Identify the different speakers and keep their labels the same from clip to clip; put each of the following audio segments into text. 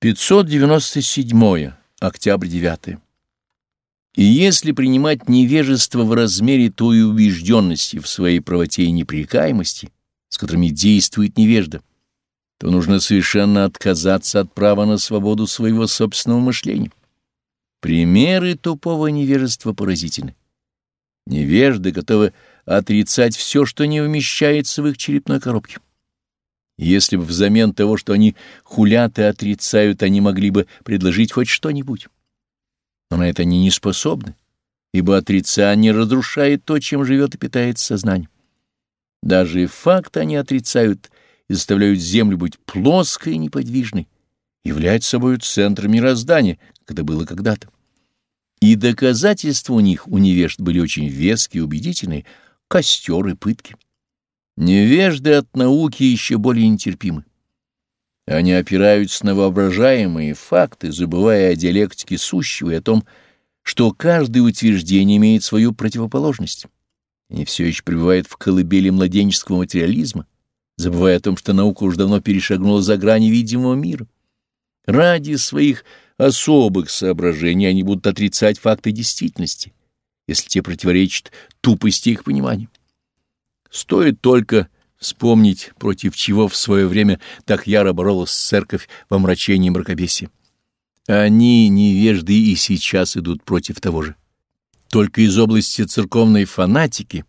Speaker 1: 597. Октябрь 9. И если принимать невежество в размере той убежденности в своей правоте и непрекаемости, с которыми действует невежда, то нужно совершенно отказаться от права на свободу своего собственного мышления. Примеры тупого невежества поразительны. Невежды готовы отрицать все, что не вмещается в их черепной коробке. Если бы взамен того, что они хулят и отрицают, они могли бы предложить хоть что-нибудь. Но на это они не способны, ибо отрицание разрушает то, чем живет и питается сознание. Даже факт они отрицают и заставляют Землю быть плоской и неподвижной, являть собой центр мироздания, как это было когда-то. И доказательства у них, у невежд, были очень веские и убедительные, костер и пытки. Невежды от науки еще более нетерпимы. Они опираются на воображаемые факты, забывая о диалектике сущего и о том, что каждое утверждение имеет свою противоположность. Они все еще пребывают в колыбели младенческого материализма, забывая о том, что наука уже давно перешагнула за грани видимого мира. Ради своих особых соображений они будут отрицать факты действительности, если те противоречат тупости их понимания. Стоит только вспомнить, против чего в свое время так яро боролась церковь во мрачении мракобесия. Они, невежды, и сейчас идут против того же. Только из области церковной фанатики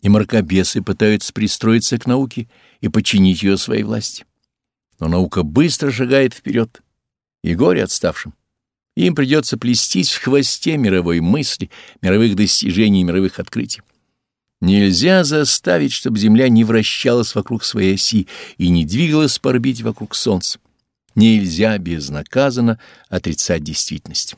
Speaker 1: и мракобесы пытаются пристроиться к науке и подчинить ее своей власти. Но наука быстро шагает вперед, и горе отставшим. Им придется плестись в хвосте мировой мысли, мировых достижений, мировых открытий. Нельзя заставить, чтобы Земля не вращалась вокруг своей оси и не двигалась по орбите вокруг Солнца. Нельзя безнаказанно отрицать действительность.